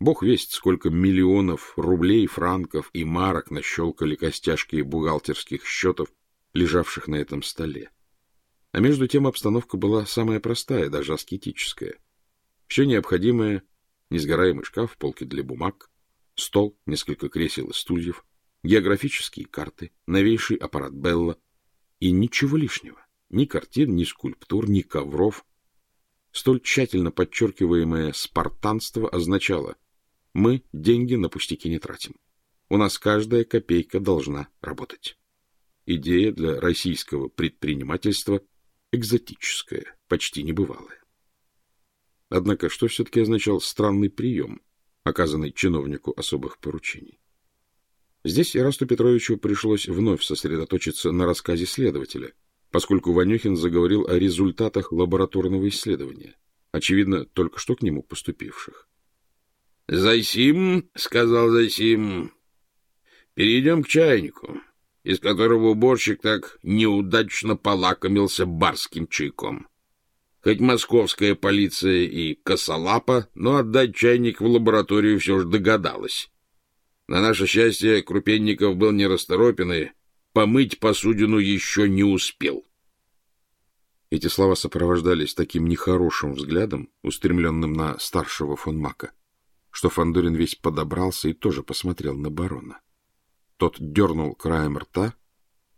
Бог весть, сколько миллионов рублей, франков и марок нащелкали костяшки бухгалтерских счетов, лежавших на этом столе. А между тем обстановка была самая простая, даже аскетическая. Все необходимое — несгораемый шкаф, полки для бумаг, стол, несколько кресел и стульев, географические карты, новейший аппарат Белла и ничего лишнего. Ни картин, ни скульптур, ни ковров. Столь тщательно подчеркиваемое спартанство означало «мы деньги на пустяки не тратим. У нас каждая копейка должна работать». Идея для российского предпринимательства экзотическая, почти небывалая. Однако что все-таки означал странный прием, оказанный чиновнику особых поручений? Здесь Ирасту Петровичу пришлось вновь сосредоточиться на рассказе следователя, поскольку Ванюхин заговорил о результатах лабораторного исследования, очевидно, только что к нему поступивших. — Зайсим, — сказал Зайсим, — перейдем к чайнику, из которого уборщик так неудачно полакомился барским чайком. Хоть московская полиция и косолапа, но отдать чайник в лабораторию все же догадалась. На наше счастье, Крупенников был нерасторопен и помыть посудину еще не успел. Эти слова сопровождались таким нехорошим взглядом, устремленным на старшего фон Мака, что Фандорин весь подобрался и тоже посмотрел на барона. Тот дернул краем рта,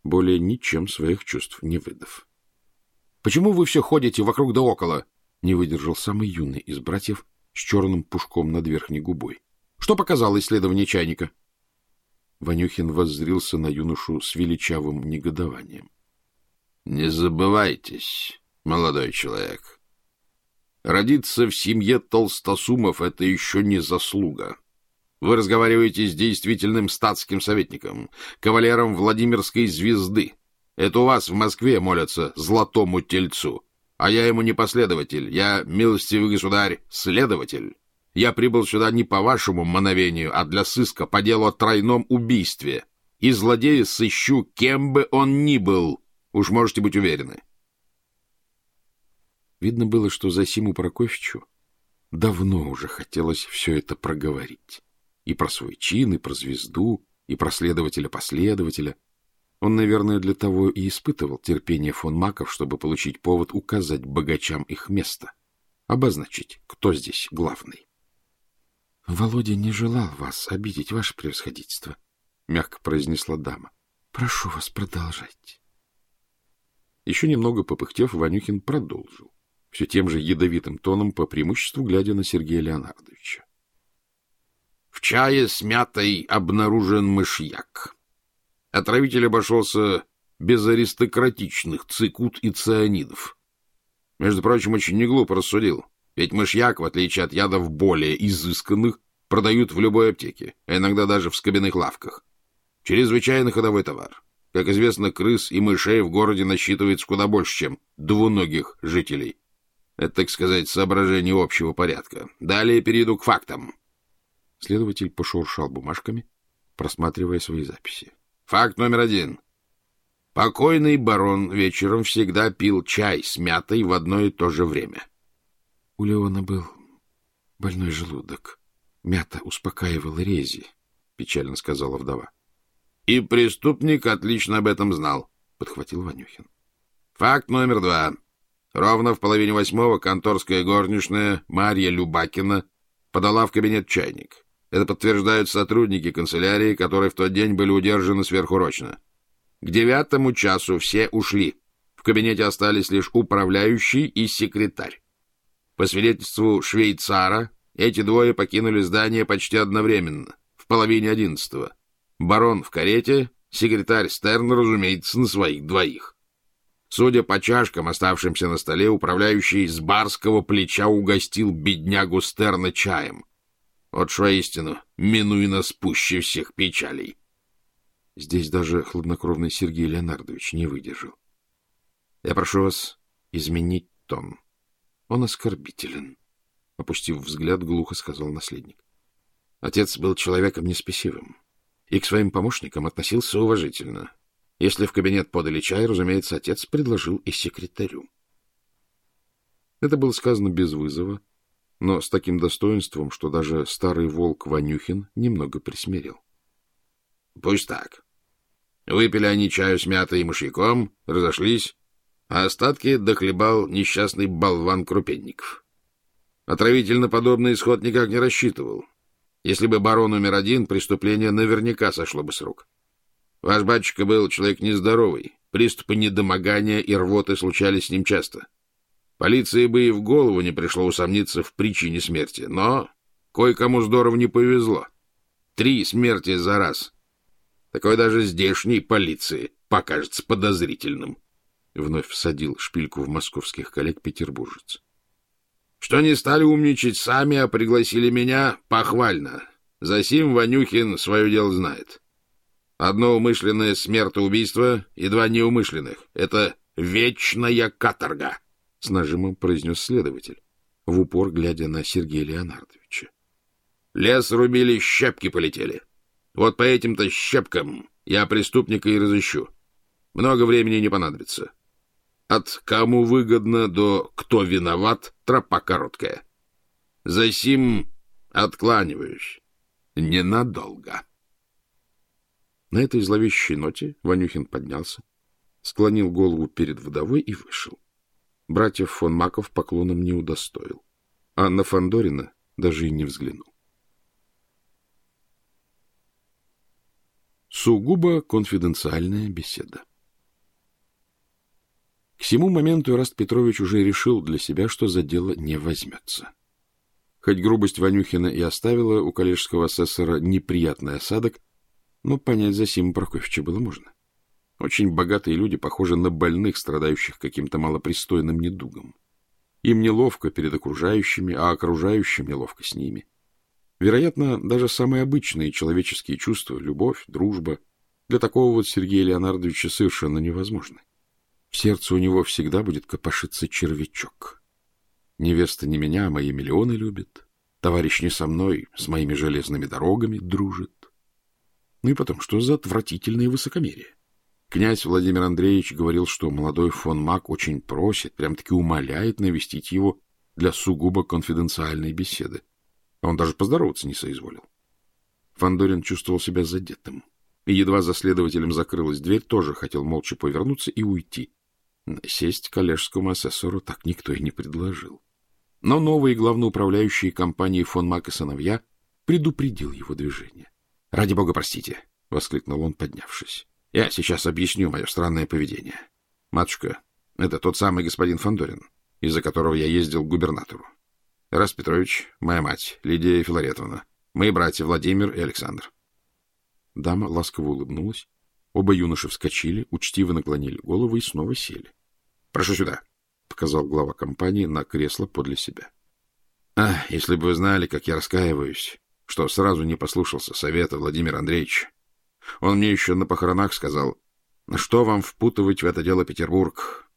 более ничем своих чувств не выдав. — Почему вы все ходите вокруг да около? — не выдержал самый юный из братьев с черным пушком над верхней губой. Что показало исследование чайника? Ванюхин воззрился на юношу с величавым негодованием. — Не забывайтесь, молодой человек. Родиться в семье толстосумов — это еще не заслуга. Вы разговариваете с действительным статским советником, кавалером Владимирской звезды. Это у вас в Москве молятся золотому тельцу, а я ему не последователь, я, милостивый государь, следователь. Я прибыл сюда не по вашему мановению, а для сыска по делу о тройном убийстве. И злодея сыщу, кем бы он ни был. Уж можете быть уверены. Видно было, что за Симу Прокофьевичу давно уже хотелось все это проговорить. И про свой чин, и про звезду, и про следователя-последователя. Он, наверное, для того и испытывал терпение фон Маков, чтобы получить повод указать богачам их место, обозначить, кто здесь главный. — Володя не желал вас обидеть, ваше превосходительство, — мягко произнесла дама. — Прошу вас, продолжайте. Еще немного попыхтев, Ванюхин продолжил, все тем же ядовитым тоном, по преимуществу глядя на Сергея Леонардовича. — В чае с мятой обнаружен мышьяк. Отравитель обошелся без аристократичных цикут и цианидов. Между прочим, очень неглупо рассудил. Ведь мышьяк, в отличие от ядов более изысканных, продают в любой аптеке, а иногда даже в скобяных лавках. Чрезвычайно ходовой товар. Как известно, крыс и мышей в городе насчитывается куда больше, чем двуногих жителей. Это, так сказать, соображение общего порядка. Далее перейду к фактам. Следователь пошуршал бумажками, просматривая свои записи. Факт номер один. Покойный барон вечером всегда пил чай с мятой в одно и то же время. У Леона был больной желудок. Мята успокаивала рези, — печально сказала вдова. — И преступник отлично об этом знал, — подхватил Ванюхин. Факт номер два. Ровно в половине восьмого конторская горничная Марья Любакина подала в кабинет чайник. Это подтверждают сотрудники канцелярии, которые в тот день были удержаны сверхурочно. К девятому часу все ушли. В кабинете остались лишь управляющий и секретарь. По свидетельству швейцара, эти двое покинули здание почти одновременно, в половине одиннадцатого. Барон в карете, секретарь Стерн, разумеется, на своих двоих. Судя по чашкам, оставшимся на столе, управляющий с барского плеча угостил беднягу Стерна чаем. Вот что истину, нас пуще всех печалей. Здесь даже хладнокровный Сергей Леонардович не выдержал. Я прошу вас изменить тон. Он оскорбителен. Опустив взгляд, глухо сказал наследник. Отец был человеком неспесивым и к своим помощникам относился уважительно. Если в кабинет подали чай, разумеется, отец предложил и секретарю. Это было сказано без вызова, но с таким достоинством, что даже старый волк Ванюхин немного присмирел. — Пусть так. Выпили они чаю с мятой и мышьяком, разошлись, а остатки дохлебал несчастный болван Крупенников. Отравительно подобный исход никак не рассчитывал. Если бы барон номер один, преступление наверняка сошло бы с рук. Ваш батюшка был человек нездоровый, приступы недомогания и рвоты случались с ним часто. Полиции бы и в голову не пришло усомниться в причине смерти, но кое-кому здорово не повезло. Три смерти за раз. Такое даже здешней полиции покажется подозрительным. Вновь всадил шпильку в московских коллег петербуржец. Что не стали умничать сами, а пригласили меня, похвально. Засим Ванюхин свое дело знает. Одно умышленное смертоубийство и два неумышленных. Это вечная каторга, — с нажимом произнес следователь, в упор глядя на Сергея Леонардовича. Лес рубили, щепки полетели. Вот по этим-то щепкам я преступника и разыщу. Много времени не понадобится. От кому выгодно до кто виноват тропа короткая. Засим откланиваюсь. Ненадолго. На этой зловещей ноте Ванюхин поднялся, склонил голову перед вдовой и вышел. Братьев фон Маков поклоном не удостоил, а на Фандорина даже и не взглянул. Сугубо конфиденциальная беседа. К всему моменту Раст Петрович уже решил для себя, что за дело не возьмется. Хоть грубость Ванюхина и оставила у коллежского асессора неприятный осадок, но понять за Сима Прокофьевича было можно. Очень богатые люди похожи на больных, страдающих каким-то малопристойным недугом. Им неловко перед окружающими, а окружающим неловко с ними. Вероятно, даже самые обычные человеческие чувства, любовь, дружба, для такого вот Сергея Леонардовича совершенно невозможны. В сердце у него всегда будет копошиться червячок. Невеста не меня, а мои миллионы любит. Товарищ не со мной, с моими железными дорогами дружит. Ну и потом, что за отвратительное высокомерие? Князь Владимир Андреевич говорил, что молодой фон Мак очень просит, прям-таки умоляет навестить его для сугубо конфиденциальной беседы. Он даже поздороваться не соизволил. Фандорин чувствовал себя задетым. И едва за следователем закрылась дверь, тоже хотел молча повернуться и уйти. Сесть коллежскому асессору так никто и не предложил. Но новый главноуправляющий компании фон Мак и сыновья предупредил его движение. — Ради бога, простите! — воскликнул он, поднявшись. — Я сейчас объясню мое странное поведение. Матушка, это тот самый господин Фандорин, из-за которого я ездил к губернатору. Раз Петрович, моя мать, Лидия Филаретовна, мои братья Владимир и Александр. Дама ласково улыбнулась. Оба юноши вскочили, учтиво наклонили головы и снова сели. — Прошу сюда, — показал глава компании на кресло подле себя. — А, если бы вы знали, как я раскаиваюсь, что сразу не послушался совета Владимира Андреевича. Он мне еще на похоронах сказал, что вам впутывать в это дело Петербург?